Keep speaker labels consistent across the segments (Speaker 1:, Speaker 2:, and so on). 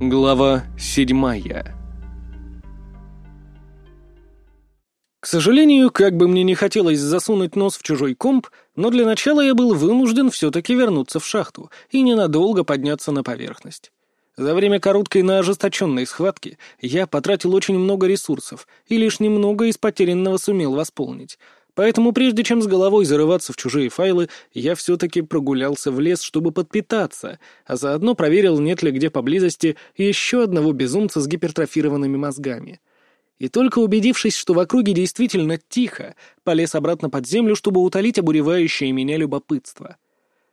Speaker 1: Глава седьмая К сожалению, как бы мне не хотелось засунуть нос в чужой комп, но для начала я был вынужден все-таки вернуться в шахту и ненадолго подняться на поверхность. За время короткой, но ожесточенной схватки я потратил очень много ресурсов и лишь немного из потерянного сумел восполнить, Поэтому прежде чем с головой зарываться в чужие файлы, я все-таки прогулялся в лес, чтобы подпитаться, а заодно проверил, нет ли где поблизости еще одного безумца с гипертрофированными мозгами. И только убедившись, что в округе действительно тихо, полез обратно под землю, чтобы утолить обуревающее меня любопытство.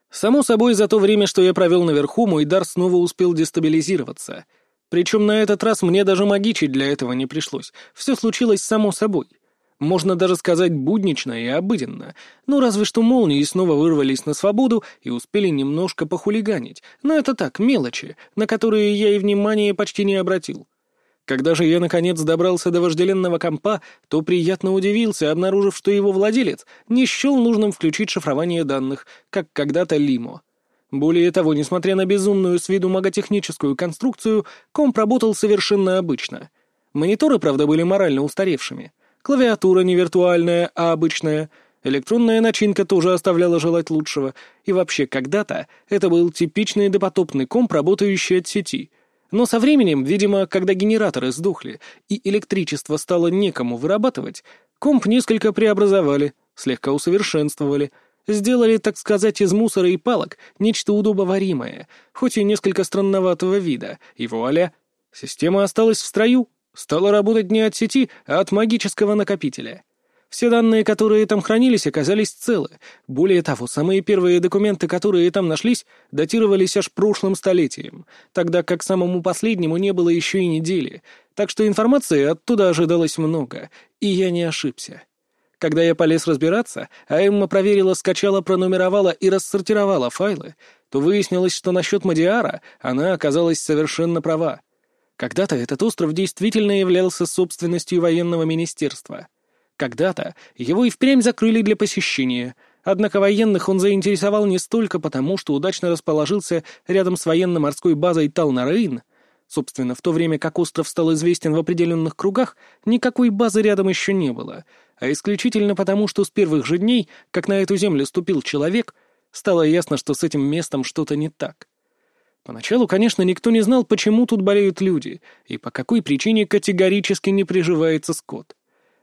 Speaker 1: Само собой, за то время, что я провел наверху, мой дар снова успел дестабилизироваться. Причем на этот раз мне даже магичить для этого не пришлось. Все случилось само собой. Можно даже сказать буднично и обыденно. Ну, разве что молнии снова вырвались на свободу и успели немножко похулиганить. Но это так, мелочи, на которые я и внимания почти не обратил. Когда же я, наконец, добрался до вожделенного компа, то приятно удивился, обнаружив, что его владелец не счел нужным включить шифрование данных, как когда-то Лимо. Более того, несмотря на безумную с виду маготехническую конструкцию, комп работал совершенно обычно. Мониторы, правда, были морально устаревшими — Клавиатура не виртуальная, а обычная. Электронная начинка тоже оставляла желать лучшего. И вообще, когда-то это был типичный допотопный комп, работающий от сети. Но со временем, видимо, когда генераторы сдохли и электричество стало некому вырабатывать, комп несколько преобразовали, слегка усовершенствовали, сделали, так сказать, из мусора и палок нечто удобоваримое, хоть и несколько странноватого вида, и вуаля, система осталась в строю, Стало работать не от сети, а от магического накопителя. Все данные, которые там хранились, оказались целы. Более того, самые первые документы, которые там нашлись, датировались аж прошлым столетием, тогда как самому последнему не было еще и недели. Так что информации оттуда ожидалось много, и я не ошибся. Когда я полез разбираться, а Эмма проверила, скачала, пронумеровала и рассортировала файлы, то выяснилось, что насчет Мадиара она оказалась совершенно права. Когда-то этот остров действительно являлся собственностью военного министерства. Когда-то его и впрямь закрыли для посещения, однако военных он заинтересовал не столько потому, что удачно расположился рядом с военно-морской базой Талнарейн, Собственно, в то время как остров стал известен в определенных кругах, никакой базы рядом еще не было, а исключительно потому, что с первых же дней, как на эту землю ступил человек, стало ясно, что с этим местом что-то не так. Поначалу, конечно, никто не знал, почему тут болеют люди и по какой причине категорически не приживается скот.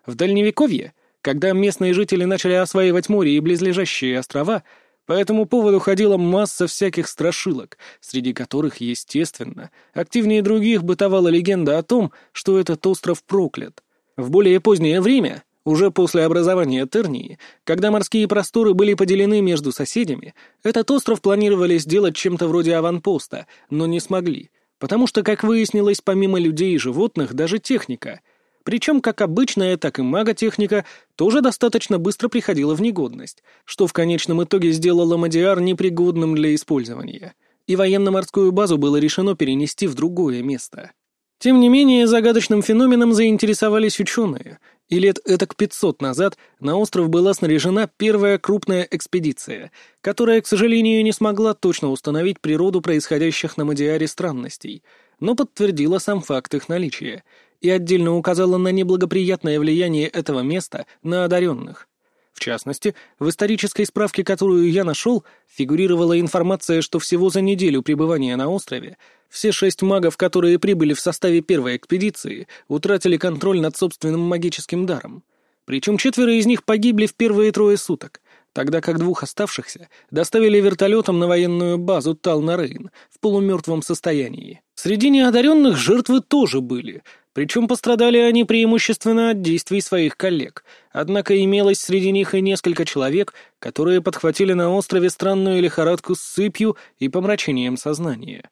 Speaker 1: В Дальневековье, когда местные жители начали осваивать море и близлежащие острова, по этому поводу ходила масса всяких страшилок, среди которых, естественно, активнее других бытовала легенда о том, что этот остров проклят. В более позднее время уже после образования Тернии, когда морские просторы были поделены между соседями, этот остров планировали сделать чем-то вроде аванпоста, но не смогли, потому что, как выяснилось, помимо людей и животных, даже техника, причем как обычная, так и маготехника, тоже достаточно быстро приходила в негодность, что в конечном итоге сделало Мадиар непригодным для использования, и военно-морскую базу было решено перенести в другое место. Тем не менее, загадочным феноменом заинтересовались ученые, и лет этак 500 назад на остров была снаряжена первая крупная экспедиция, которая, к сожалению, не смогла точно установить природу происходящих на Мадиаре странностей, но подтвердила сам факт их наличия и отдельно указала на неблагоприятное влияние этого места на одаренных. В частности, в исторической справке, которую я нашел, фигурировала информация, что всего за неделю пребывания на острове все шесть магов, которые прибыли в составе первой экспедиции, утратили контроль над собственным магическим даром. Причем четверо из них погибли в первые трое суток, тогда как двух оставшихся доставили вертолетом на военную базу Талнарейн в полумертвом состоянии. Среди неодаренных жертвы тоже были, причем пострадали они преимущественно от действий своих коллег, однако имелось среди них и несколько человек, которые подхватили на острове странную лихорадку с сыпью и помрачением сознания.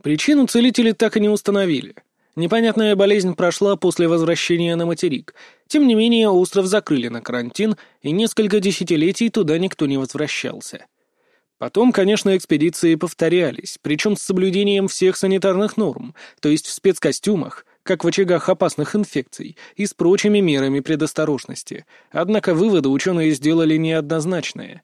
Speaker 1: Причину целители так и не установили. Непонятная болезнь прошла после возвращения на материк. Тем не менее, остров закрыли на карантин, и несколько десятилетий туда никто не возвращался. Потом, конечно, экспедиции повторялись, причем с соблюдением всех санитарных норм, то есть в спецкостюмах, как в очагах опасных инфекций, и с прочими мерами предосторожности. Однако выводы ученые сделали неоднозначные.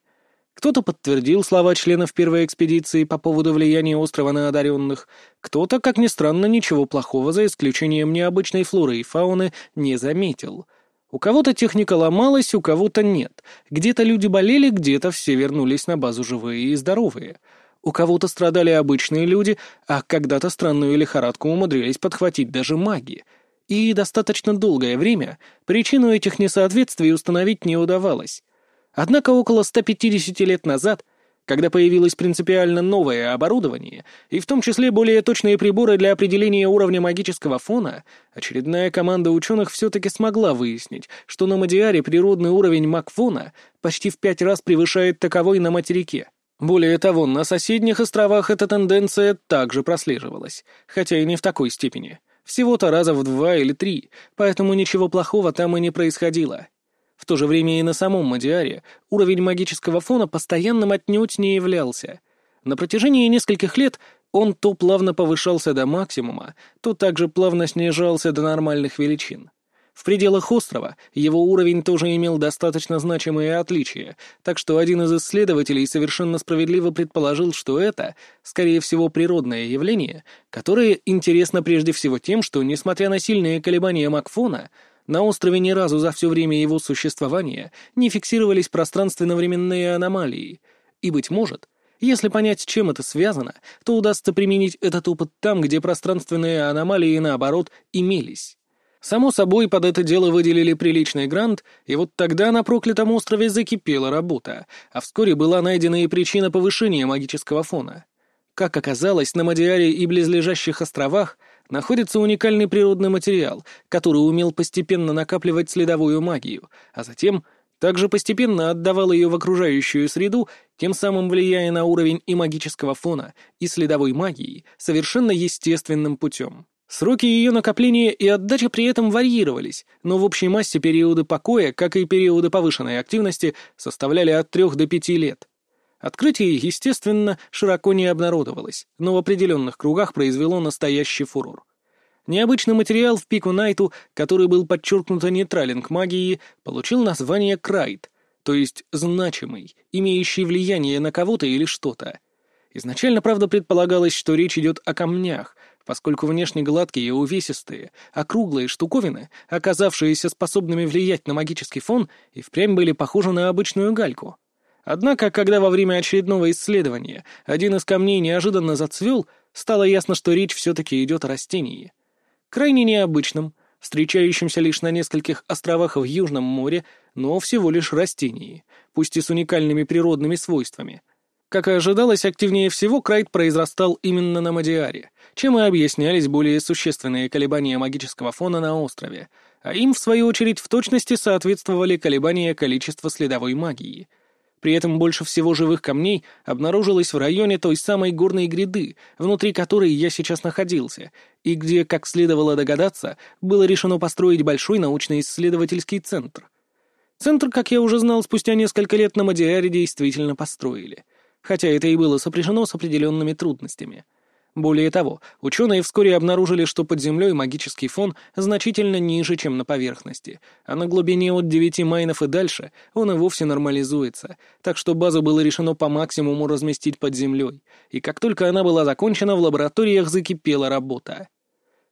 Speaker 1: Кто-то подтвердил слова членов первой экспедиции по поводу влияния острова на одаренных, кто-то, как ни странно, ничего плохого, за исключением необычной флоры и фауны, не заметил. У кого-то техника ломалась, у кого-то нет. Где-то люди болели, где-то все вернулись на базу живые и здоровые. У кого-то страдали обычные люди, а когда-то странную лихорадку умудрились подхватить даже маги. И достаточно долгое время причину этих несоответствий установить не удавалось. Однако около 150 лет назад, когда появилось принципиально новое оборудование, и в том числе более точные приборы для определения уровня магического фона, очередная команда ученых все-таки смогла выяснить, что на Мадиаре природный уровень магфона почти в пять раз превышает таковой на материке. Более того, на соседних островах эта тенденция также прослеживалась, хотя и не в такой степени. Всего-то раза в два или три, поэтому ничего плохого там и не происходило. В то же время и на самом Мадиаре уровень магического фона постоянным отнюдь не являлся. На протяжении нескольких лет он то плавно повышался до максимума, то также плавно снижался до нормальных величин. В пределах острова его уровень тоже имел достаточно значимые отличия, так что один из исследователей совершенно справедливо предположил, что это, скорее всего, природное явление, которое интересно прежде всего тем, что, несмотря на сильные колебания Макфона, на острове ни разу за все время его существования не фиксировались пространственно-временные аномалии. И, быть может, если понять, чем это связано, то удастся применить этот опыт там, где пространственные аномалии, наоборот, имелись. Само собой, под это дело выделили приличный грант, и вот тогда на проклятом острове закипела работа, а вскоре была найдена и причина повышения магического фона. Как оказалось, на Мадиаре и близлежащих островах находится уникальный природный материал, который умел постепенно накапливать следовую магию, а затем также постепенно отдавал ее в окружающую среду, тем самым влияя на уровень и магического фона, и следовой магии совершенно естественным путем. Сроки ее накопления и отдачи при этом варьировались, но в общей массе периоды покоя, как и периоды повышенной активности, составляли от трех до пяти лет. Открытие, естественно, широко не обнародовалось, но в определенных кругах произвело настоящий фурор. Необычный материал в пику Найту, который был подчеркнуто нейтрален к магии, получил название Крайт, то есть значимый, имеющий влияние на кого-то или что-то. Изначально, правда, предполагалось, что речь идет о камнях, поскольку внешне гладкие и увесистые, округлые штуковины, оказавшиеся способными влиять на магический фон, и впрямь были похожи на обычную гальку. Однако, когда во время очередного исследования один из камней неожиданно зацвел, стало ясно, что речь все-таки идет о растении. Крайне необычном, встречающемся лишь на нескольких островах в Южном море, но всего лишь растении, пусть и с уникальными природными свойствами. Как и ожидалось, активнее всего Крайт произрастал именно на Мадиаре, чем и объяснялись более существенные колебания магического фона на острове, а им, в свою очередь, в точности соответствовали колебания количества следовой магии — при этом больше всего живых камней обнаружилось в районе той самой горной гряды, внутри которой я сейчас находился, и где, как следовало догадаться, было решено построить большой научно-исследовательский центр. Центр, как я уже знал, спустя несколько лет на Мадиаре действительно построили, хотя это и было сопряжено с определенными трудностями — более того, ученые вскоре обнаружили, что под землей магический фон значительно ниже, чем на поверхности, а на глубине от 9 майнов и дальше он и вовсе нормализуется, так что базу было решено по максимуму разместить под землей, и как только она была закончена, в лабораториях закипела работа.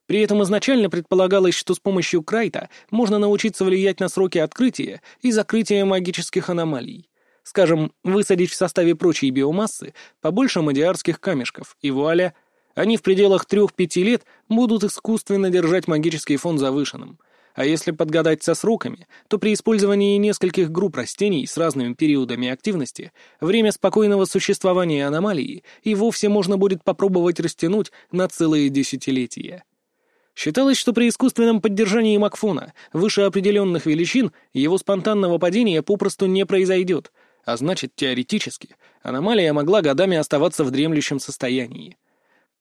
Speaker 1: При этом изначально предполагалось, что с помощью Крайта можно научиться влиять на сроки открытия и закрытия магических аномалий. Скажем, высадить в составе прочей биомассы побольше мадиарских камешков, и вуаля — они в пределах трех-пяти лет будут искусственно держать магический фон завышенным. А если подгадать со сроками, то при использовании нескольких групп растений с разными периодами активности время спокойного существования аномалии и вовсе можно будет попробовать растянуть на целые десятилетия. Считалось, что при искусственном поддержании Макфона выше определенных величин его спонтанного падения попросту не произойдет, а значит, теоретически, аномалия могла годами оставаться в дремлющем состоянии.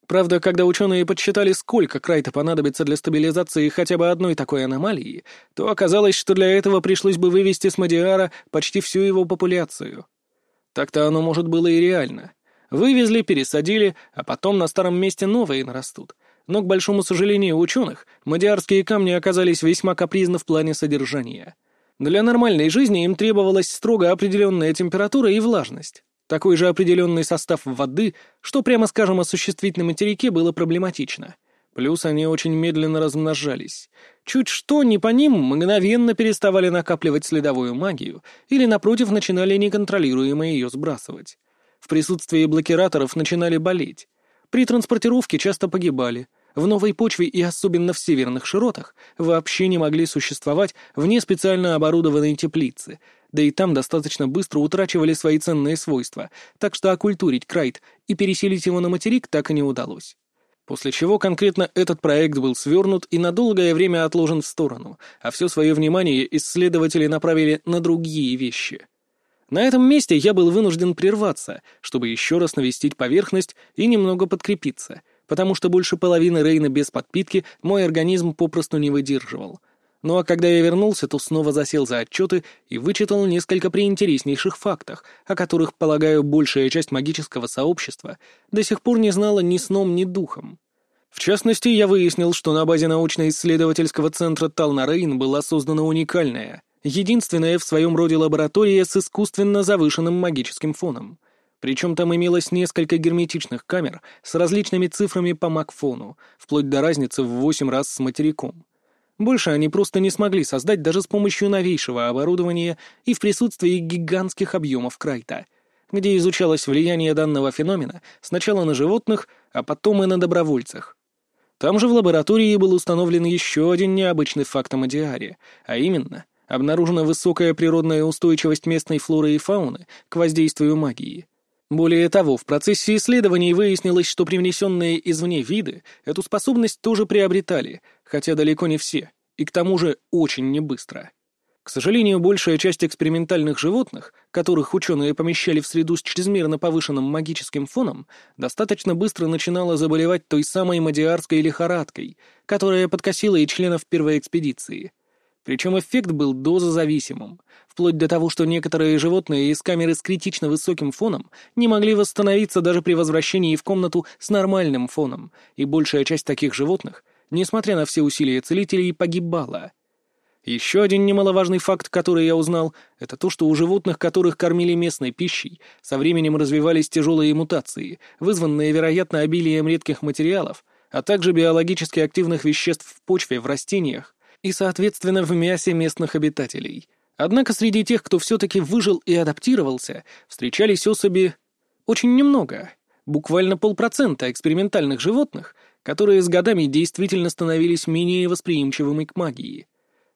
Speaker 1: Правда, когда ученые подсчитали, сколько Крайта понадобится для стабилизации хотя бы одной такой аномалии, то оказалось, что для этого пришлось бы вывести с Мадиара почти всю его популяцию. Так-то оно, может, было и реально. Вывезли, пересадили, а потом на старом месте новые нарастут. Но, к большому сожалению ученых, мадиарские камни оказались весьма капризны в плане содержания. Для нормальной жизни им требовалась строго определенная температура и влажность. Такой же определенный состав воды, что, прямо скажем, осуществить на материке было проблематично. Плюс они очень медленно размножались. Чуть что, не по ним, мгновенно переставали накапливать следовую магию или, напротив, начинали неконтролируемо ее сбрасывать. В присутствии блокираторов начинали болеть. При транспортировке часто погибали. В новой почве и особенно в северных широтах вообще не могли существовать вне специально оборудованной теплицы, да и там достаточно быстро утрачивали свои ценные свойства, так что окультурить Крайт и переселить его на материк так и не удалось. После чего конкретно этот проект был свернут и на долгое время отложен в сторону, а все свое внимание исследователи направили на другие вещи. На этом месте я был вынужден прерваться, чтобы еще раз навестить поверхность и немного подкрепиться, потому что больше половины Рейна без подпитки мой организм попросту не выдерживал. Ну а когда я вернулся, то снова засел за отчеты и вычитал несколько приинтереснейших фактов, о которых, полагаю, большая часть магического сообщества до сих пор не знала ни сном, ни духом. В частности, я выяснил, что на базе научно-исследовательского центра Талнарейн была создана уникальная, единственная в своем роде лаборатория с искусственно завышенным магическим фоном. Причем там имелось несколько герметичных камер с различными цифрами по макфону, вплоть до разницы в восемь раз с материком. Больше они просто не смогли создать даже с помощью новейшего оборудования и в присутствии гигантских объемов крайта, где изучалось влияние данного феномена сначала на животных, а потом и на добровольцах. Там же в лаборатории был установлен еще один необычный факт о Мадиаре, а именно, обнаружена высокая природная устойчивость местной флоры и фауны к воздействию магии. Более того, в процессе исследований выяснилось, что привнесенные извне виды эту способность тоже приобретали, хотя далеко не все, и к тому же очень небыстро. К сожалению, большая часть экспериментальных животных, которых ученые помещали в среду с чрезмерно повышенным магическим фоном, достаточно быстро начинала заболевать той самой мадиарской лихорадкой, которая подкосила и членов первой экспедиции. Причем эффект был дозозависимым, вплоть до того, что некоторые животные из камеры с критично высоким фоном не могли восстановиться даже при возвращении в комнату с нормальным фоном, и большая часть таких животных, несмотря на все усилия целителей, погибала — еще один немаловажный факт, который я узнал, это то, что у животных, которых кормили местной пищей, со временем развивались тяжелые мутации, вызванные, вероятно, обилием редких материалов, а также биологически активных веществ в почве, в растениях и, соответственно, в мясе местных обитателей. Однако среди тех, кто все-таки выжил и адаптировался, встречались особи очень немного, буквально полпроцента экспериментальных животных, которые с годами действительно становились менее восприимчивыми к магии.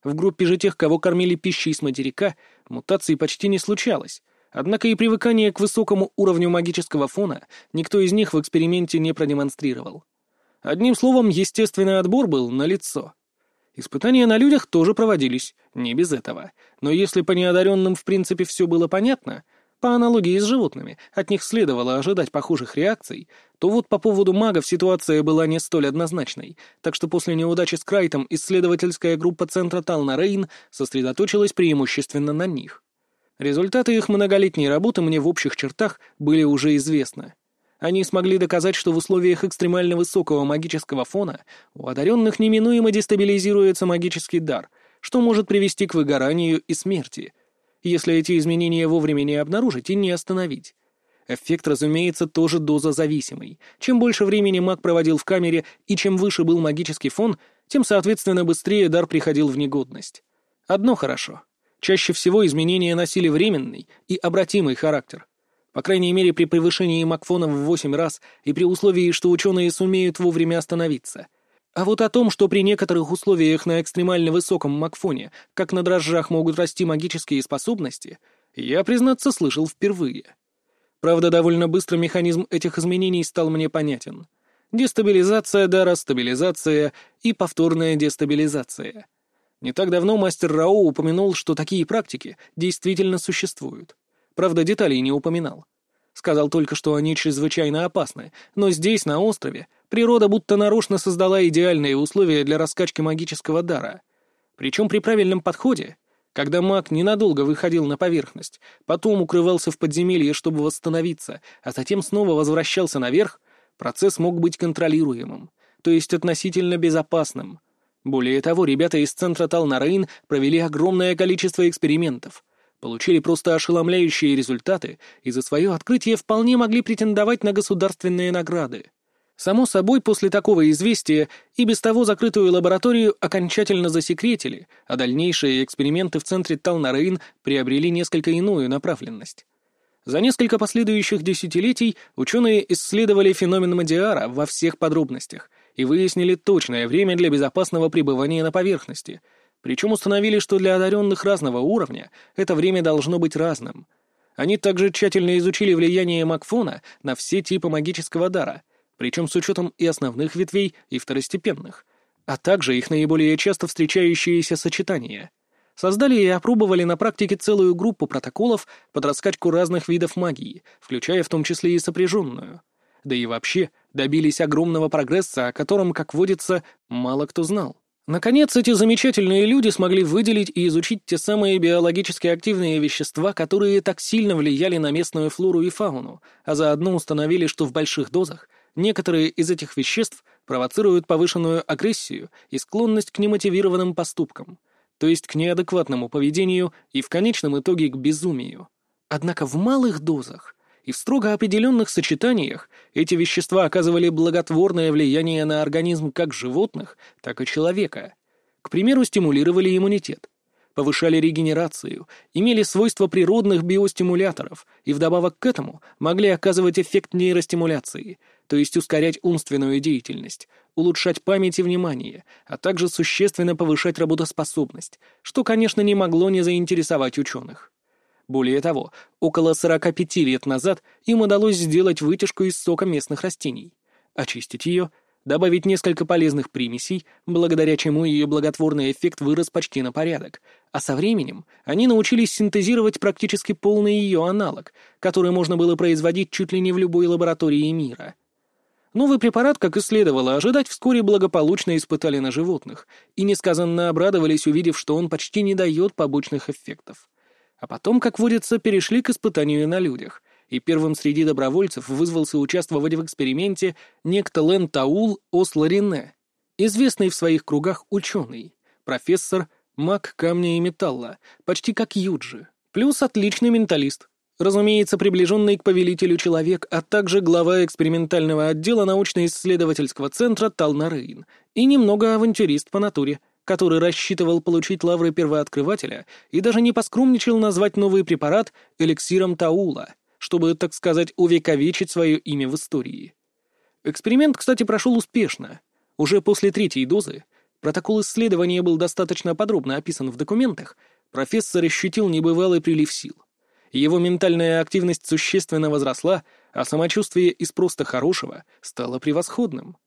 Speaker 1: В группе же тех, кого кормили пищей с материка, мутаций почти не случалось. Однако и привыкание к высокому уровню магического фона никто из них в эксперименте не продемонстрировал. Одним словом, естественный отбор был налицо. Испытания на людях тоже проводились, не без этого. Но если по неодаренным в принципе все было понятно — по аналогии с животными, от них следовало ожидать похожих реакций, то вот по поводу магов ситуация была не столь однозначной, так что после неудачи с Крайтом исследовательская группа Центра Тална-Рейн сосредоточилась преимущественно на них. Результаты их многолетней работы мне в общих чертах были уже известны. Они смогли доказать, что в условиях экстремально высокого магического фона у одаренных неминуемо дестабилизируется магический дар, что может привести к выгоранию и смерти — если эти изменения вовремя не обнаружить и не остановить. Эффект, разумеется, тоже дозозависимый. Чем больше времени маг проводил в камере и чем выше был магический фон, тем, соответственно, быстрее дар приходил в негодность. Одно хорошо. Чаще всего изменения носили временный и обратимый характер. По крайней мере, при превышении макфона в 8 раз и при условии, что ученые сумеют вовремя остановиться — а вот о том, что при некоторых условиях на экстремально высоком Макфоне, как на дрожжах могут расти магические способности, я, признаться, слышал впервые. Правда, довольно быстро механизм этих изменений стал мне понятен. Дестабилизация дара, стабилизация и повторная дестабилизация. Не так давно мастер Рао упомянул, что такие практики действительно существуют. Правда, деталей не упоминал. Сказал только, что они чрезвычайно опасны, но здесь, на острове, природа будто нарочно создала идеальные условия для раскачки магического дара. Причем при правильном подходе, когда маг ненадолго выходил на поверхность, потом укрывался в подземелье, чтобы восстановиться, а затем снова возвращался наверх, процесс мог быть контролируемым, то есть относительно безопасным. Более того, ребята из центра Талнарейн провели огромное количество экспериментов, получили просто ошеломляющие результаты и за свое открытие вполне могли претендовать на государственные награды. Само собой, после такого известия и без того закрытую лабораторию окончательно засекретили, а дальнейшие эксперименты в центре Талнарейн приобрели несколько иную направленность. За несколько последующих десятилетий ученые исследовали феномен Мадиара во всех подробностях и выяснили точное время для безопасного пребывания на поверхности, причем установили, что для одаренных разного уровня это время должно быть разным. Они также тщательно изучили влияние Макфона на все типы магического дара, причем с учетом и основных ветвей, и второстепенных, а также их наиболее часто встречающиеся сочетания — Создали и опробовали на практике целую группу протоколов под раскачку разных видов магии, включая в том числе и сопряженную. Да и вообще добились огромного прогресса, о котором, как водится, мало кто знал. Наконец, эти замечательные люди смогли выделить и изучить те самые биологически активные вещества, которые так сильно влияли на местную флору и фауну, а заодно установили, что в больших дозах некоторые из этих веществ провоцируют повышенную агрессию и склонность к немотивированным поступкам, то есть к неадекватному поведению и в конечном итоге к безумию. Однако в малых дозах и в строго определенных сочетаниях эти вещества оказывали благотворное влияние на организм как животных, так и человека. К примеру, стимулировали иммунитет, повышали регенерацию, имели свойства природных биостимуляторов и вдобавок к этому могли оказывать эффект нейростимуляции, то есть ускорять умственную деятельность, улучшать память и внимание, а также существенно повышать работоспособность, что, конечно, не могло не заинтересовать ученых. Более того, около 45 лет назад им удалось сделать вытяжку из сока местных растений, очистить ее, добавить несколько полезных примесей, благодаря чему ее благотворный эффект вырос почти на порядок, а со временем они научились синтезировать практически полный ее аналог, который можно было производить чуть ли не в любой лаборатории мира — Новый препарат, как и следовало ожидать, вскоре благополучно испытали на животных и несказанно обрадовались, увидев, что он почти не дает побочных эффектов. А потом, как водится, перешли к испытанию на людях, и первым среди добровольцев вызвался участвовать в эксперименте некто Лен Таул Осларине, известный в своих кругах ученый, профессор, маг камня и металла, почти как Юджи, плюс отличный менталист, разумеется, приближенный к повелителю человек, а также глава экспериментального отдела научно-исследовательского центра Талнарейн и немного авантюрист по натуре, который рассчитывал получить лавры первооткрывателя и даже не поскромничал назвать новый препарат эликсиром Таула, чтобы, так сказать, увековечить свое имя в истории. Эксперимент, кстати, прошел успешно. Уже после третьей дозы протокол исследования был достаточно подробно описан в документах, профессор ощутил небывалый прилив сил. Его ментальная активность существенно возросла, а самочувствие из просто хорошего стало превосходным.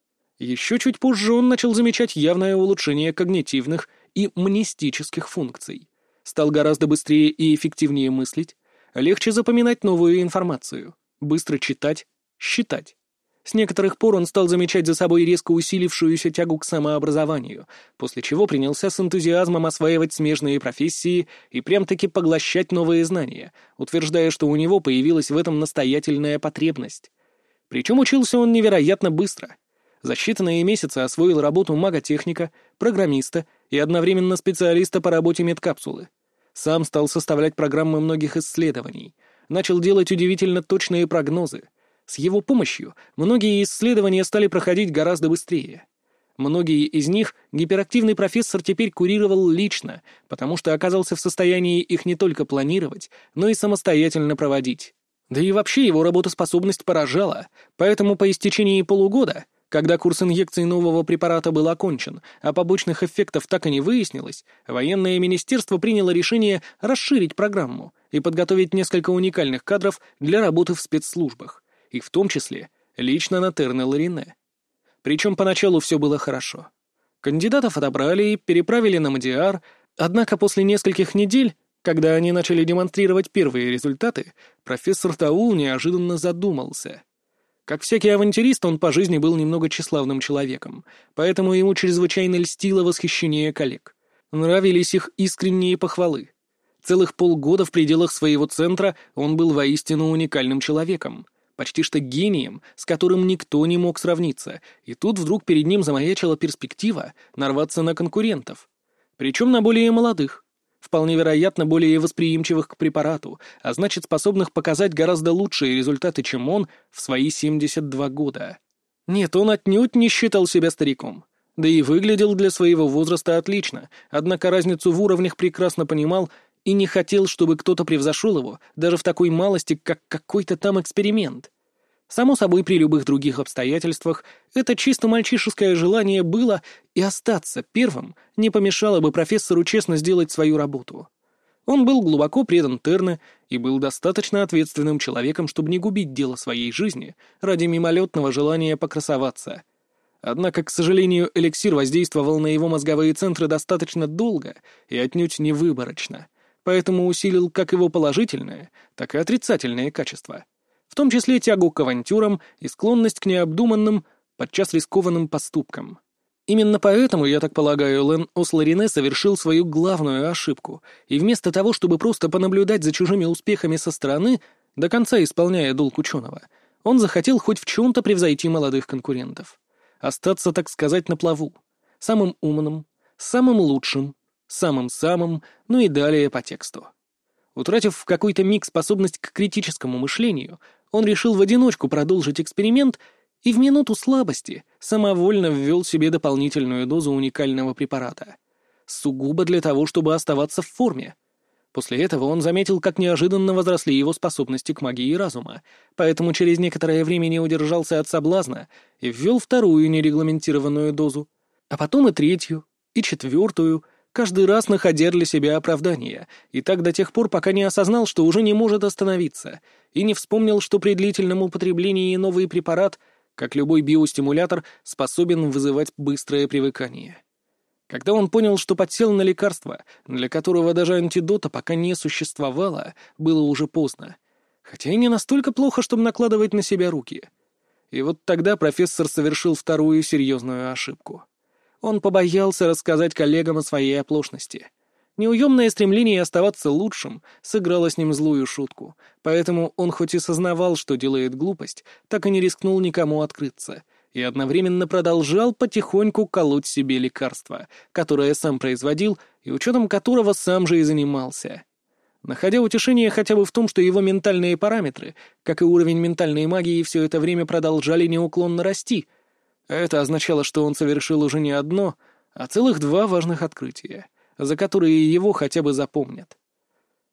Speaker 1: Еще чуть позже он начал замечать явное улучшение когнитивных и мнестических функций. Стал гораздо быстрее и эффективнее мыслить, легче запоминать новую информацию, быстро читать, считать. С некоторых пор он стал замечать за собой резко усилившуюся тягу к самообразованию, после чего принялся с энтузиазмом осваивать смежные профессии и прям-таки поглощать новые знания, утверждая, что у него появилась в этом настоятельная потребность. Причем учился он невероятно быстро. За считанные месяцы освоил работу мага-техника, программиста и одновременно специалиста по работе медкапсулы. Сам стал составлять программы многих исследований, начал делать удивительно точные прогнозы — с его помощью многие исследования стали проходить гораздо быстрее. Многие из них гиперактивный профессор теперь курировал лично, потому что оказался в состоянии их не только планировать, но и самостоятельно проводить. Да и вообще его работоспособность поражала, поэтому по истечении полугода, когда курс инъекций нового препарата был окончен, а побочных эффектов так и не выяснилось, военное министерство приняло решение расширить программу и подготовить несколько уникальных кадров для работы в спецслужбах, и в том числе лично на Терне Ларине. Причем поначалу все было хорошо. Кандидатов отобрали и переправили на Мадиар, однако после нескольких недель, когда они начали демонстрировать первые результаты, профессор Таул неожиданно задумался. Как всякий авантюрист, он по жизни был немного тщеславным человеком, поэтому ему чрезвычайно льстило восхищение коллег. Нравились их искренние похвалы. Целых полгода в пределах своего центра он был воистину уникальным человеком — почти что гением, с которым никто не мог сравниться, и тут вдруг перед ним замаячила перспектива нарваться на конкурентов. Причем на более молодых, вполне вероятно, более восприимчивых к препарату, а значит, способных показать гораздо лучшие результаты, чем он в свои 72 года. Нет, он отнюдь не считал себя стариком. Да и выглядел для своего возраста отлично, однако разницу в уровнях прекрасно понимал и не хотел, чтобы кто-то превзошел его, даже в такой малости, как какой-то там эксперимент. Само собой, при любых других обстоятельствах это чисто мальчишеское желание было и остаться первым не помешало бы профессору честно сделать свою работу. Он был глубоко предан Терне и был достаточно ответственным человеком, чтобы не губить дело своей жизни ради мимолетного желания покрасоваться. Однако, к сожалению, эликсир воздействовал на его мозговые центры достаточно долго и отнюдь не выборочно — поэтому усилил как его положительное, так и отрицательные качества, в том числе тягу к авантюрам и склонность к необдуманным, подчас рискованным поступкам. Именно поэтому, я так полагаю, Лен Осларине совершил свою главную ошибку, и вместо того, чтобы просто понаблюдать за чужими успехами со стороны, до конца исполняя долг ученого, он захотел хоть в чем-то превзойти молодых конкурентов. Остаться, так сказать, на плаву. Самым умным, самым лучшим, самым-самым, ну и далее по тексту. Утратив в какой-то миг способность к критическому мышлению, он решил в одиночку продолжить эксперимент и в минуту слабости самовольно ввел себе дополнительную дозу уникального препарата. Сугубо для того, чтобы оставаться в форме. После этого он заметил, как неожиданно возросли его способности к магии разума, поэтому через некоторое время не удержался от соблазна и ввел вторую нерегламентированную дозу, а потом и третью, и четвертую — каждый раз находя для себя оправдание, и так до тех пор, пока не осознал, что уже не может остановиться, и не вспомнил, что при длительном употреблении новый препарат, как любой биостимулятор, способен вызывать быстрое привыкание. Когда он понял, что подсел на лекарство, для которого даже антидота пока не существовало, было уже поздно. Хотя и не настолько плохо, чтобы накладывать на себя руки. И вот тогда профессор совершил вторую серьезную ошибку. Он побоялся рассказать коллегам о своей оплошности. Неуемное стремление оставаться лучшим сыграло с ним злую шутку, поэтому он хоть и сознавал, что делает глупость, так и не рискнул никому открыться, и одновременно продолжал потихоньку колоть себе лекарства, которое сам производил и учетом которого сам же и занимался. Находя утешение хотя бы в том, что его ментальные параметры, как и уровень ментальной магии, все это время продолжали неуклонно расти — это означало, что он совершил уже не одно, а целых два важных открытия, за которые его хотя бы запомнят.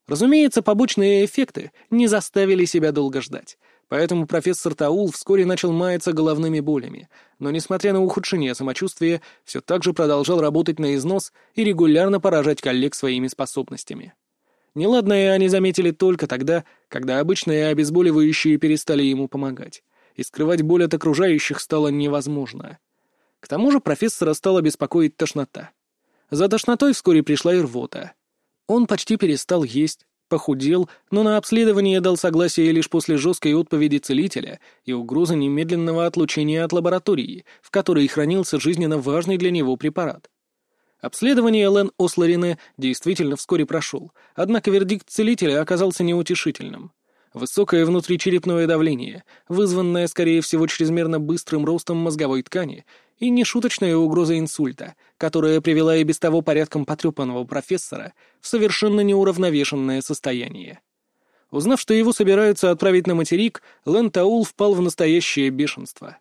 Speaker 1: Разумеется, побочные эффекты не заставили себя долго ждать, поэтому профессор Таул вскоре начал маяться головными болями, но, несмотря на ухудшение самочувствия, все так же продолжал работать на износ и регулярно поражать коллег своими способностями. Неладное они заметили только тогда, когда обычные обезболивающие перестали ему помогать и скрывать боль от окружающих стало невозможно. К тому же профессора стала беспокоить тошнота. За тошнотой вскоре пришла и рвота. Он почти перестал есть, похудел, но на обследование дал согласие лишь после жесткой отповеди целителя и угрозы немедленного отлучения от лаборатории, в которой хранился жизненно важный для него препарат. Обследование Лен Осларине действительно вскоре прошел, однако вердикт целителя оказался неутешительным. Высокое внутричерепное давление, вызванное, скорее всего, чрезмерно быстрым ростом мозговой ткани, и нешуточная угроза инсульта, которая привела и без того порядком потрепанного профессора в совершенно неуравновешенное состояние. Узнав, что его собираются отправить на материк, Лэн Таул впал в настоящее бешенство.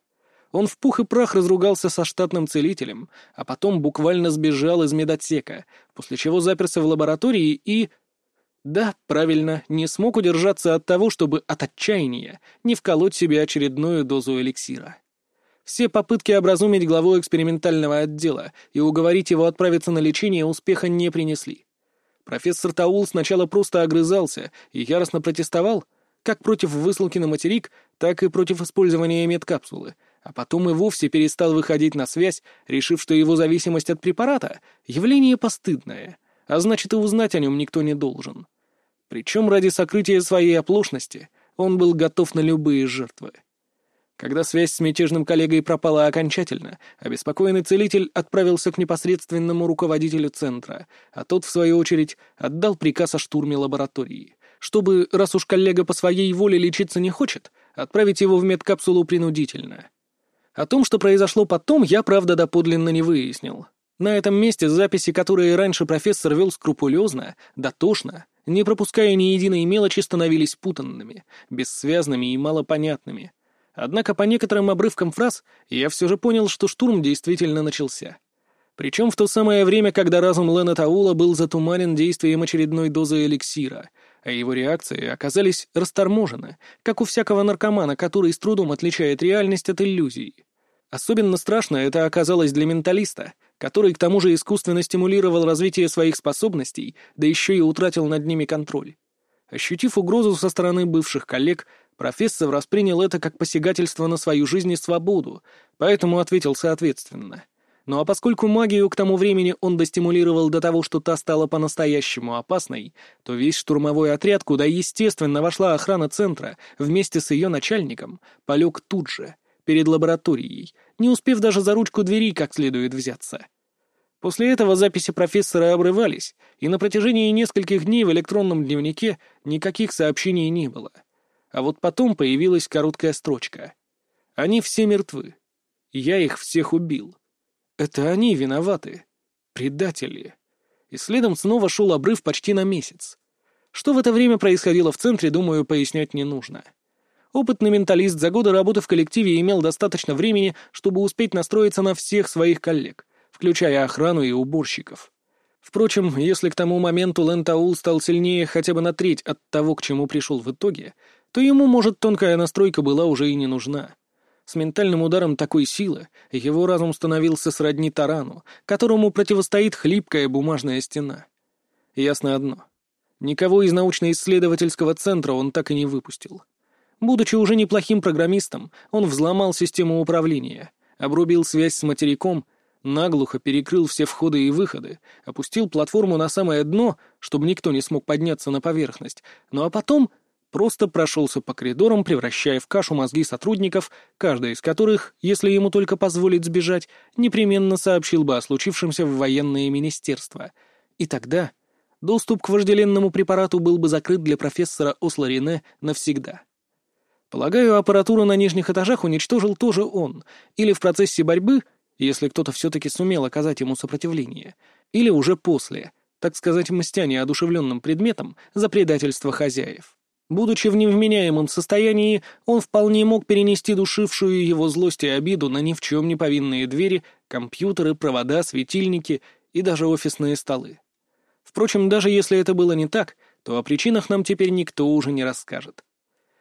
Speaker 1: Он в пух и прах разругался со штатным целителем, а потом буквально сбежал из медотсека, после чего заперся в лаборатории и да, правильно, не смог удержаться от того, чтобы от отчаяния не вколоть себе очередную дозу эликсира. Все попытки образумить главу экспериментального отдела и уговорить его отправиться на лечение успеха не принесли. Профессор Таул сначала просто огрызался и яростно протестовал, как против высылки на материк, так и против использования медкапсулы, а потом и вовсе перестал выходить на связь, решив, что его зависимость от препарата — явление постыдное, а значит и узнать о нем никто не должен. Причем ради сокрытия своей оплошности он был готов на любые жертвы. Когда связь с мятежным коллегой пропала окончательно, обеспокоенный целитель отправился к непосредственному руководителю центра, а тот, в свою очередь, отдал приказ о штурме лаборатории, чтобы, раз уж коллега по своей воле лечиться не хочет, отправить его в медкапсулу принудительно. О том, что произошло потом, я, правда, доподлинно не выяснил. На этом месте записи, которые раньше профессор вел скрупулезно, дотошно, не пропуская ни единой мелочи, становились путанными, бессвязными и малопонятными. Однако по некоторым обрывкам фраз я все же понял, что штурм действительно начался. Причем в то самое время, когда разум Лена Таула был затуманен действием очередной дозы эликсира, а его реакции оказались расторможены, как у всякого наркомана, который с трудом отличает реальность от иллюзий. Особенно страшно это оказалось для менталиста, который к тому же искусственно стимулировал развитие своих способностей, да еще и утратил над ними контроль. Ощутив угрозу со стороны бывших коллег, профессор воспринял это как посягательство на свою жизнь и свободу, поэтому ответил соответственно. Ну а поскольку магию к тому времени он достимулировал до того, что та стала по-настоящему опасной, то весь штурмовой отряд, куда естественно вошла охрана центра вместе с ее начальником, полег тут же — перед лабораторией, не успев даже за ручку двери как следует взяться. После этого записи профессора обрывались, и на протяжении нескольких дней в электронном дневнике никаких сообщений не было. А вот потом появилась короткая строчка. «Они все мертвы. Я их всех убил. Это они виноваты. Предатели». И следом снова шел обрыв почти на месяц. Что в это время происходило в центре, думаю, пояснять не нужно. Опытный менталист за годы работы в коллективе имел достаточно времени, чтобы успеть настроиться на всех своих коллег, включая охрану и уборщиков. Впрочем, если к тому моменту Лентаул стал сильнее хотя бы на треть от того, к чему пришел в итоге, то ему, может, тонкая настройка была уже и не нужна. С ментальным ударом такой силы его разум становился сродни тарану, которому противостоит хлипкая бумажная стена. Ясно одно. Никого из научно-исследовательского центра он так и не выпустил. Будучи уже неплохим программистом, он взломал систему управления, обрубил связь с материком, наглухо перекрыл все входы и выходы, опустил платформу на самое дно, чтобы никто не смог подняться на поверхность, ну а потом просто прошелся по коридорам, превращая в кашу мозги сотрудников, каждый из которых, если ему только позволит сбежать, непременно сообщил бы о случившемся в военное министерство. И тогда доступ к вожделенному препарату был бы закрыт для профессора Осларине навсегда. Полагаю, аппаратуру на нижних этажах уничтожил тоже он, или в процессе борьбы, если кто-то все-таки сумел оказать ему сопротивление, или уже после, так сказать, мстя неодушевленным предметом за предательство хозяев. Будучи в невменяемом состоянии, он вполне мог перенести душившую его злость и обиду на ни в чем не повинные двери, компьютеры, провода, светильники и даже офисные столы. Впрочем, даже если это было не так, то о причинах нам теперь никто уже не расскажет.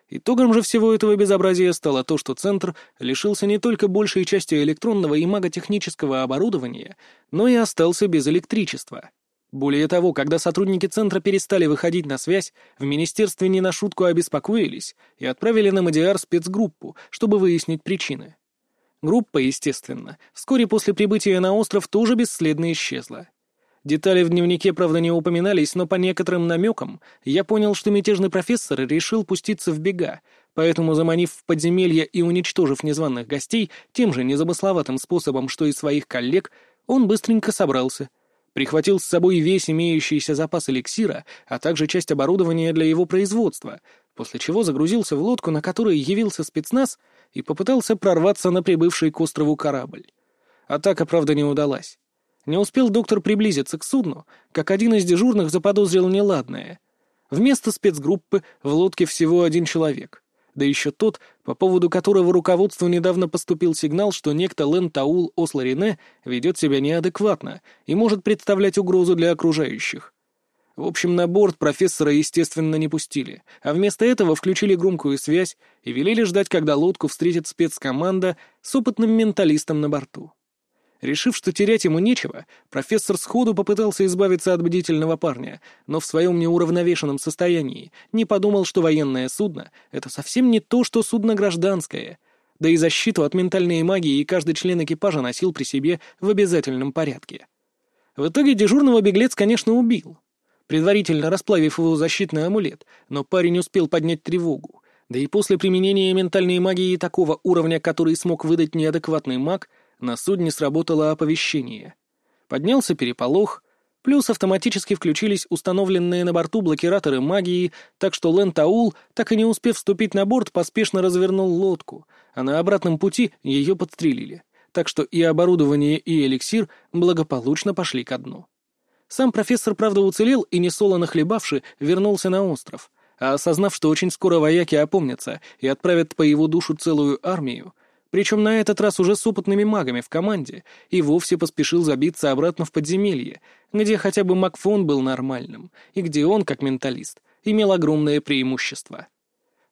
Speaker 1: Итогом же всего этого безобразия стало то, что Центр лишился не только большей части электронного и маготехнического оборудования, но и остался без электричества. Более того, когда сотрудники Центра перестали выходить на связь, в Министерстве не на шутку обеспокоились и отправили на Мадиар спецгруппу, чтобы выяснить причины. Группа, естественно, вскоре после прибытия на остров тоже бесследно исчезла. Детали в дневнике, правда, не упоминались, но по некоторым намекам я понял, что мятежный профессор решил пуститься в бега, поэтому, заманив в подземелье и уничтожив незваных гостей тем же незамысловатым способом, что и своих коллег, он быстренько собрался. Прихватил с собой весь имеющийся запас эликсира, а также часть оборудования для его производства, после чего загрузился в лодку, на которой явился спецназ, и попытался прорваться на прибывший к острову корабль. Атака, правда, не удалась. Не успел доктор приблизиться к судну, как один из дежурных заподозрил неладное. Вместо спецгруппы в лодке всего один человек. Да еще тот, по поводу которого руководству недавно поступил сигнал, что некто Лен Таул Осларине ведет себя неадекватно и может представлять угрозу для окружающих. В общем, на борт профессора, естественно, не пустили, а вместо этого включили громкую связь и велели ждать, когда лодку встретит спецкоманда с опытным менталистом на борту. Решив, что терять ему нечего, профессор сходу попытался избавиться от бдительного парня, но в своем неуравновешенном состоянии не подумал, что военное судно — это совсем не то, что судно гражданское. Да и защиту от ментальной магии каждый член экипажа носил при себе в обязательном порядке. В итоге дежурного беглец, конечно, убил, предварительно расплавив его защитный амулет, но парень успел поднять тревогу. Да и после применения ментальной магии такого уровня, который смог выдать неадекватный маг — на судне сработало оповещение. Поднялся переполох, Плюс автоматически включились установленные на борту блокираторы магии, так что Лэн Таул, так и не успев вступить на борт, поспешно развернул лодку, а на обратном пути ее подстрелили. Так что и оборудование, и эликсир благополучно пошли ко дну. Сам профессор, правда, уцелел и, несолоно хлебавши, вернулся на остров, а осознав, что очень скоро вояки опомнятся и отправят по его душу целую армию, причем на этот раз уже с опытными магами в команде, и вовсе поспешил забиться обратно в подземелье, где хотя бы Макфон был нормальным, и где он, как менталист, имел огромное преимущество.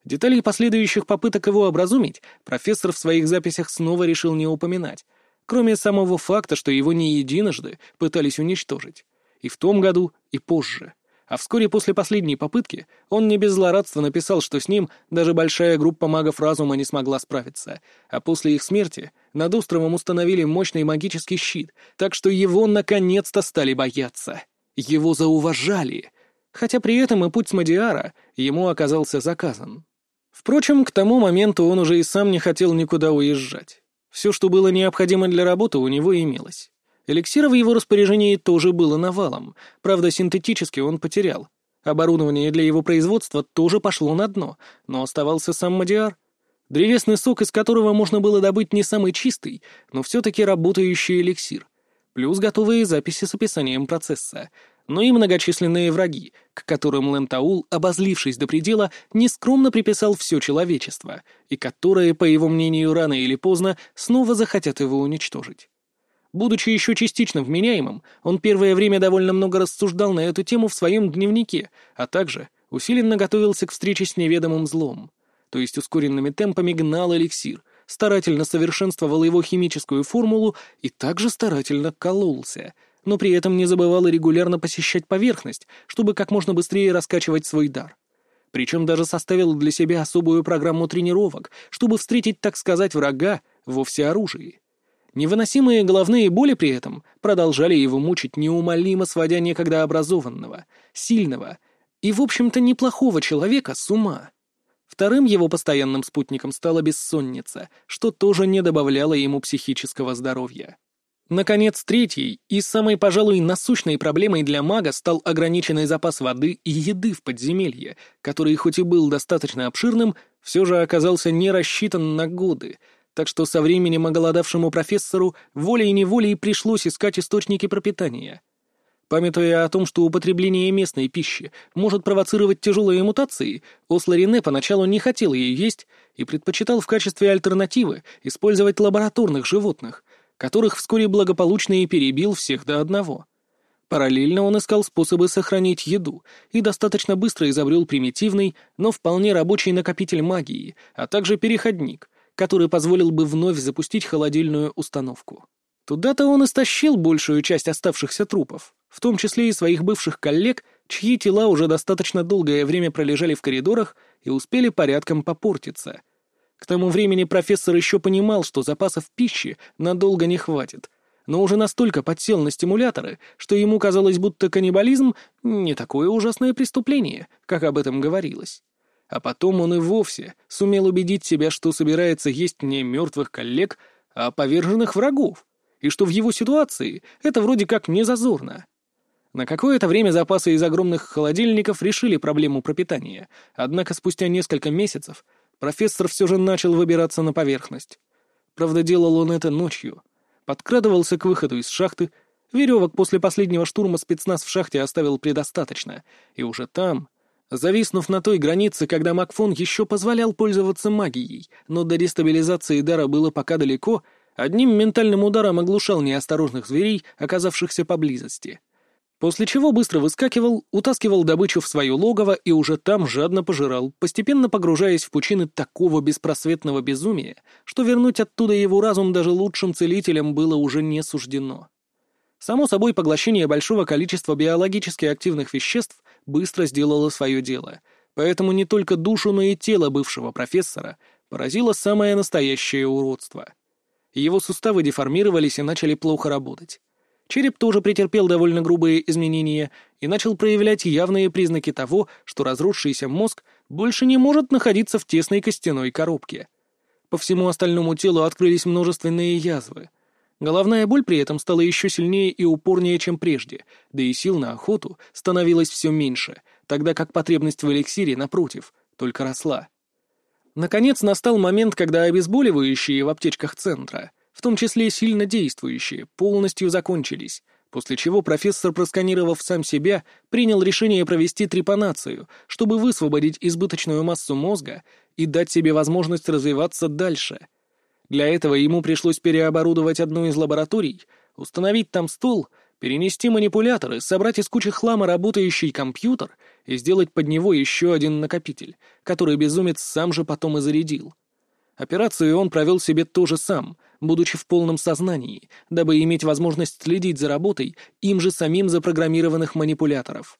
Speaker 1: Деталей последующих попыток его образумить профессор в своих записях снова решил не упоминать, кроме самого факта, что его не единожды пытались уничтожить. И в том году, и позже. А вскоре после последней попытки он не без злорадства написал, что с ним даже большая группа магов разума не смогла справиться, а после их смерти над островом установили мощный магический щит, так что его наконец-то стали бояться. Его зауважали, хотя при этом и путь с Мадиара ему оказался заказан. Впрочем, к тому моменту он уже и сам не хотел никуда уезжать. Все, что было необходимо для работы, у него имелось. Эликсира в его распоряжении тоже было навалом, правда, синтетически он потерял. Оборудование для его производства тоже пошло на дно, но оставался сам Мадиар. Древесный сок, из которого можно было добыть не самый чистый, но все-таки работающий эликсир. Плюс готовые записи с описанием процесса, но и многочисленные враги, к которым Лентаул, обозлившись до предела, нескромно приписал все человечество, и которые, по его мнению, рано или поздно снова захотят его уничтожить. Будучи еще частично вменяемым, он первое время довольно много рассуждал на эту тему в своем дневнике, а также усиленно готовился к встрече с неведомым злом. То есть ускоренными темпами гнал эликсир, старательно совершенствовал его химическую формулу и также старательно кололся, но при этом не забывал и регулярно посещать поверхность, чтобы как можно быстрее раскачивать свой дар. Причем даже составил для себя особую программу тренировок, чтобы встретить, так сказать, врага во всеоружии. Невыносимые головные боли при этом продолжали его мучить, неумолимо сводя некогда образованного, сильного и, в общем-то, неплохого человека с ума. Вторым его постоянным спутником стала бессонница, что тоже не добавляло ему психического здоровья. Наконец, третьей и самой, пожалуй, насущной проблемой для мага стал ограниченный запас воды и еды в подземелье, который хоть и был достаточно обширным, все же оказался не рассчитан на годы — так что со временем оголодавшему профессору волей-неволей пришлось искать источники пропитания. Памятуя о том, что употребление местной пищи может провоцировать тяжелые мутации, Осло Рене поначалу не хотел ее есть и предпочитал в качестве альтернативы использовать лабораторных животных, которых вскоре благополучно и перебил всех до одного. Параллельно он искал способы сохранить еду и достаточно быстро изобрел примитивный, но вполне рабочий накопитель магии, а также переходник, который позволил бы вновь запустить холодильную установку. Туда-то он истощил большую часть оставшихся трупов, в том числе и своих бывших коллег, чьи тела уже достаточно долгое время пролежали в коридорах и успели порядком попортиться. К тому времени профессор еще понимал, что запасов пищи надолго не хватит, но уже настолько подсел на стимуляторы, что ему казалось, будто каннибализм — не такое ужасное преступление, как об этом говорилось. А потом он и вовсе сумел убедить себя, что собирается есть не мертвых коллег, а поверженных врагов, и что в его ситуации это вроде как не зазорно. На какое-то время запасы из огромных холодильников решили проблему пропитания, однако спустя несколько месяцев профессор все же начал выбираться на поверхность. Правда, делал он это ночью. Подкрадывался к выходу из шахты, веревок после последнего штурма спецназ в шахте оставил предостаточно, и уже там Зависнув на той границе, когда Макфон еще позволял пользоваться магией, но до дестабилизации дара было пока далеко, одним ментальным ударом оглушал неосторожных зверей, оказавшихся поблизости. После чего быстро выскакивал, утаскивал добычу в свое логово и уже там жадно пожирал, постепенно погружаясь в пучины такого беспросветного безумия, что вернуть оттуда его разум даже лучшим целителям было уже не суждено. Само собой, поглощение большого количества биологически активных веществ быстро сделало свое дело, поэтому не только душу, но и тело бывшего профессора поразило самое настоящее уродство. Его суставы деформировались и начали плохо работать. Череп тоже претерпел довольно грубые изменения и начал проявлять явные признаки того, что разросшийся мозг больше не может находиться в тесной костяной коробке. По всему остальному телу открылись множественные язвы — Головная боль при этом стала еще сильнее и упорнее, чем прежде, да и сил на охоту становилось все меньше, тогда как потребность в эликсире, напротив, только росла. Наконец настал момент, когда обезболивающие в аптечках центра, в том числе сильно действующие, полностью закончились, после чего профессор, просканировав сам себя, принял решение провести трепанацию, чтобы высвободить избыточную массу мозга и дать себе возможность развиваться дальше — для этого ему пришлось переоборудовать одну из лабораторий, установить там стол, перенести манипуляторы, собрать из кучи хлама работающий компьютер и сделать под него еще один накопитель, который безумец сам же потом и зарядил. Операцию он провел себе тоже сам, будучи в полном сознании, дабы иметь возможность следить за работой им же самим запрограммированных манипуляторов.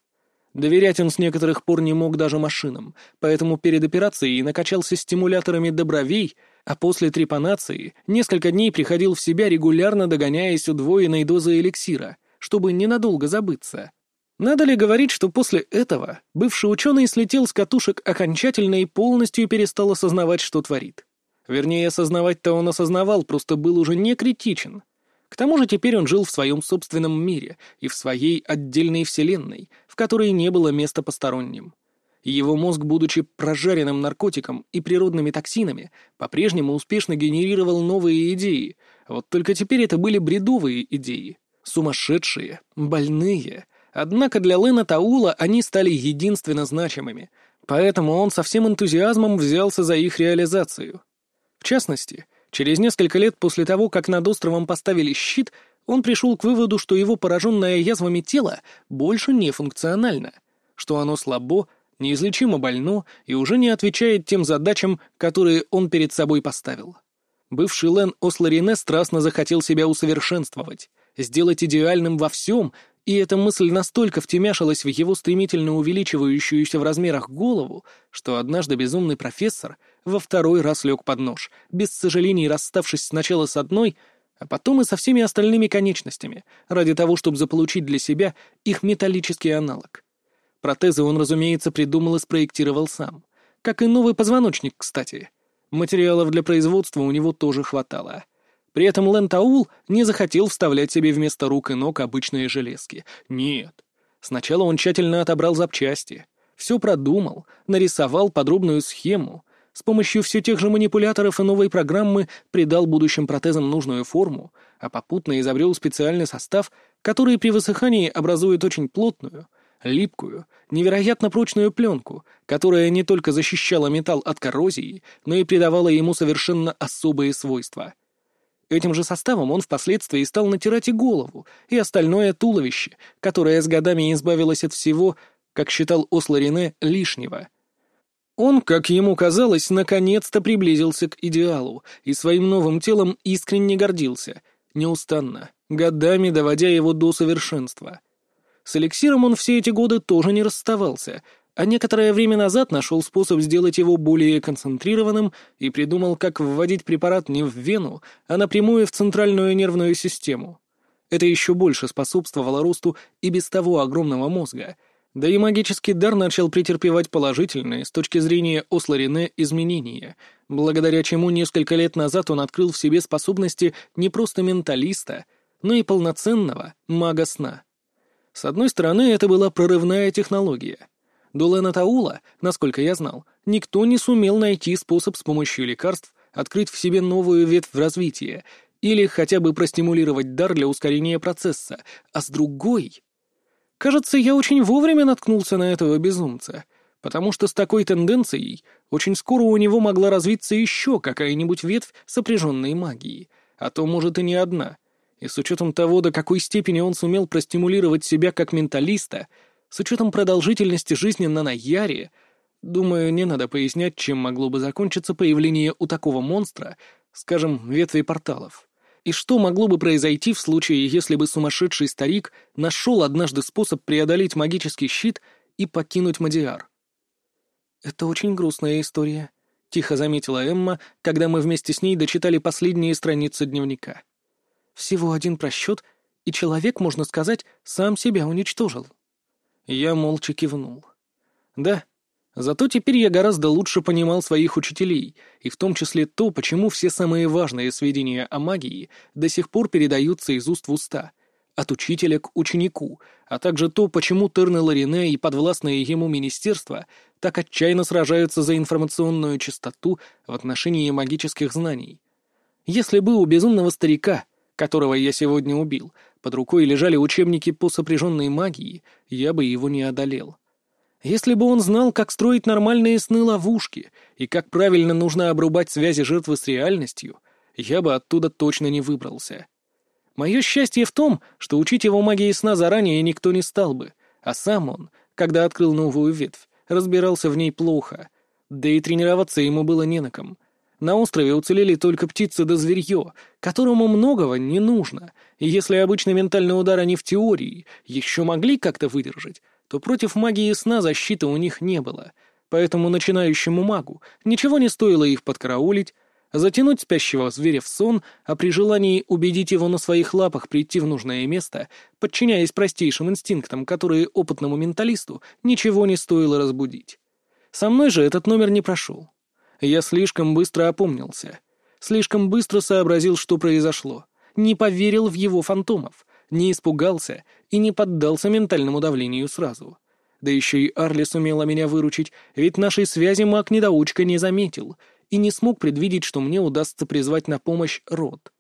Speaker 1: Доверять он с некоторых пор не мог даже машинам, поэтому перед операцией накачался стимуляторами до бровей — а после трепанации несколько дней приходил в себя, регулярно догоняясь удвоенной дозы эликсира, чтобы ненадолго забыться. Надо ли говорить, что после этого бывший ученый слетел с катушек окончательно и полностью перестал осознавать, что творит? Вернее, осознавать-то он осознавал, просто был уже не критичен. К тому же теперь он жил в своем собственном мире и в своей отдельной вселенной, в которой не было места посторонним. Его мозг, будучи прожаренным наркотиком и природными токсинами, по-прежнему успешно генерировал новые идеи, вот только теперь это были бредовые идеи, сумасшедшие, больные. Однако для Лена Таула они стали единственно значимыми, поэтому он со всем энтузиазмом взялся за их реализацию. В частности, через несколько лет после того, как над островом поставили щит, он пришел к выводу, что его пораженное язвами тело больше не функционально, что оно слабо, неизлечимо больно и уже не отвечает тем задачам, которые он перед собой поставил. Бывший Лен Осларине страстно захотел себя усовершенствовать, сделать идеальным во всем, и эта мысль настолько втемяшилась в его стремительно увеличивающуюся в размерах голову, что однажды безумный профессор во второй раз лег под нож, без сожалений расставшись сначала с одной, а потом и со всеми остальными конечностями, ради того, чтобы заполучить для себя их металлический аналог. Протезы он, разумеется, придумал и спроектировал сам. Как и новый позвоночник, кстати. Материалов для производства у него тоже хватало. При этом Лэн Таул не захотел вставлять себе вместо рук и ног обычные железки. Нет. Сначала он тщательно отобрал запчасти. Все продумал, нарисовал подробную схему. С помощью все тех же манипуляторов и новой программы придал будущим протезам нужную форму, а попутно изобрел специальный состав, который при высыхании образует очень плотную — липкую, невероятно прочную пленку, которая не только защищала металл от коррозии, но и придавала ему совершенно особые свойства. Этим же составом он впоследствии стал натирать и голову, и остальное туловище, которое с годами избавилось от всего, как считал Осло Рене, лишнего. Он, как ему казалось, наконец-то приблизился к идеалу и своим новым телом искренне гордился, неустанно, годами доводя его до совершенства — с эликсиром он все эти годы тоже не расставался, а некоторое время назад нашел способ сделать его более концентрированным и придумал, как вводить препарат не в вену, а напрямую в центральную нервную систему. Это еще больше способствовало росту и без того огромного мозга, да и магический дар начал претерпевать положительные с точки зрения Осларине изменения, благодаря чему несколько лет назад он открыл в себе способности не просто менталиста, но и полноценного мага сна. С одной стороны, это была прорывная технология. До Лена Таула, насколько я знал, никто не сумел найти способ с помощью лекарств открыть в себе новую ветвь развития или хотя бы простимулировать дар для ускорения процесса, а с другой... Кажется, я очень вовремя наткнулся на этого безумца, потому что с такой тенденцией очень скоро у него могла развиться еще какая-нибудь ветвь сопряженной магии, а то, может, и не одна — и с учетом того, до какой степени он сумел простимулировать себя как менталиста, с учетом продолжительности жизни на Наяре, думаю, не надо пояснять, чем могло бы закончиться появление у такого монстра, скажем, ветви порталов. И что могло бы произойти в случае, если бы сумасшедший старик нашел однажды способ преодолеть магический щит и покинуть Мадиар? «Это очень грустная история», — тихо заметила Эмма, когда мы вместе с ней дочитали последние страницы дневника. Всего один просчет, и человек, можно сказать, сам себя уничтожил. Я молча кивнул. Да, Зато теперь я гораздо лучше понимал своих учителей, и в том числе то, почему все самые важные сведения о магии до сих пор передаются из уст в уста, от учителя к ученику, а также то, почему Терны Ларине и подвластное ему министерство так отчаянно сражаются за информационную чистоту в отношении магических знаний. Если бы у безумного старика, которого я сегодня убил, под рукой лежали учебники по сопряженной магии, я бы его не одолел. Если бы он знал, как строить нормальные сны-ловушки и как правильно нужно обрубать связи жертвы с реальностью, я бы оттуда точно не выбрался. Мое счастье в том, что учить его магии сна заранее никто не стал бы, а сам он, когда открыл новую ветвь, разбирался в ней плохо, да и тренироваться ему было не на ком. На острове уцелели только птицы да зверье, которому многого не нужно, и если обычный ментальный удар они в теории еще могли как-то выдержать, то против магии сна защиты у них не было, поэтому начинающему магу ничего не стоило их подкараулить, затянуть спящего зверя в сон, а при желании убедить его на своих лапах прийти в нужное место, подчиняясь простейшим инстинктам, которые опытному менталисту ничего не стоило разбудить. Со мной же этот номер не прошел. Я слишком быстро опомнился, слишком быстро сообразил, что произошло, не поверил в его фантомов, не испугался и не поддался ментальному давлению сразу. Да еще и Арли сумела меня выручить, ведь нашей связи маг-недоучка не заметил и не смог предвидеть, что мне удастся призвать на помощь род.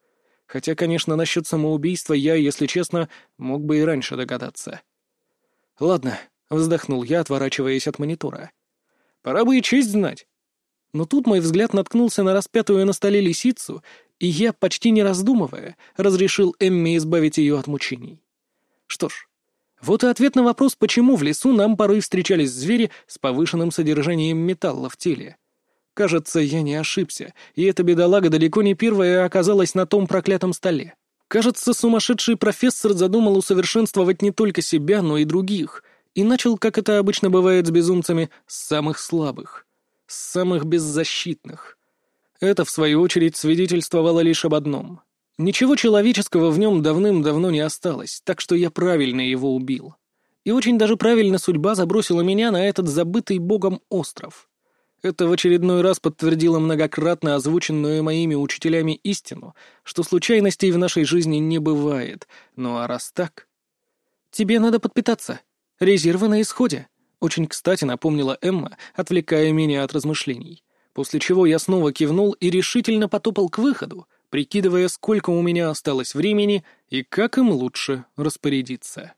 Speaker 1: Хотя, конечно, насчет самоубийства я, если честно, мог бы и раньше догадаться. «Ладно», — вздохнул я, отворачиваясь от монитора. «Пора бы и честь знать». Но тут мой взгляд наткнулся на распятую на столе лисицу и я, почти не раздумывая, разрешил Эмме избавить ее от мучений. Что ж, вот и ответ на вопрос, почему в лесу нам порой встречались звери с повышенным содержанием металла в теле. Кажется, я не ошибся, и эта бедолага далеко не первая оказалась на том проклятом столе. Кажется, сумасшедший профессор задумал усовершенствовать не только себя, но и других, и начал, как это обычно бывает с безумцами, с самых слабых, самых беззащитных — это, в свою очередь, свидетельствовало лишь об одном. Ничего человеческого в нем давным-давно не осталось, так что я правильно его убил. И очень даже правильно судьба забросила меня на этот забытый богом остров. Это в очередной раз подтвердило многократно озвученную моими учителями истину, что случайностей в нашей жизни не бывает. Ну а раз так... «Тебе надо подпитаться. Резервы на исходе», — очень кстати напомнила Эмма, отвлекая меня от размышлений после чего я снова кивнул и решительно потопал к выходу, прикидывая, сколько у меня осталось времени и как им лучше распорядиться.